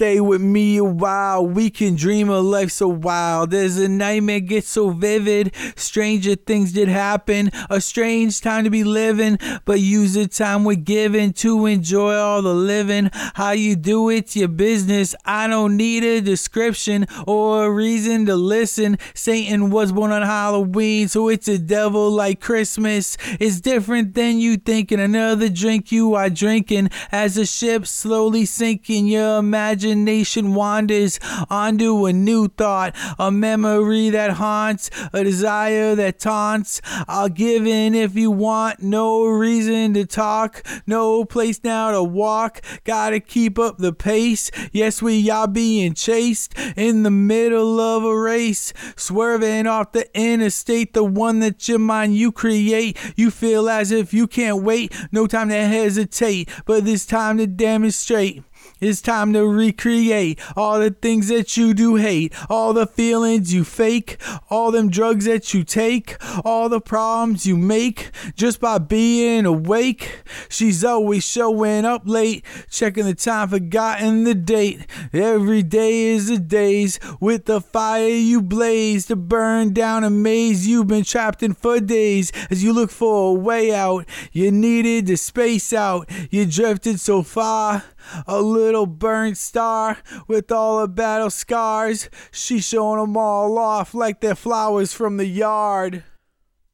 Stay with me a while, we can dream a life so wild. As a nightmare gets so vivid, stranger things did happen. A strange time to be living, but use the time we're given to enjoy all the living. How you do it's your business. I don't need a description or a reason to listen. Satan was born on Halloween, so it's a devil like Christmas. It's different than you thinking. Another drink you are drinking as the ship slowly sinking. Your imagination wanders onto a new thought, a memory that haunts, a desire that taunts. I'll give in if you want, no reason to talk, no place now to walk. Gotta keep up the pace. Yes, we are being chased in the middle of a race, swerving off the interstate, the one that your mind you create. You feel as if you can't wait, no time to hesitate, but this time to demonstrate. It's time to recreate all the things that you do hate, all the feelings you fake, all them drugs that you take, all the problems you make just by being awake. She's always showing up late, checking the time, forgotten the date. Every day is a daze with the fire you blaze to burn down a maze you've been trapped in for days. As you look for a way out, you needed to space out. You drifted so far, a little burnt star with all the battle scars. She's showing them all off like they're flowers from the yard.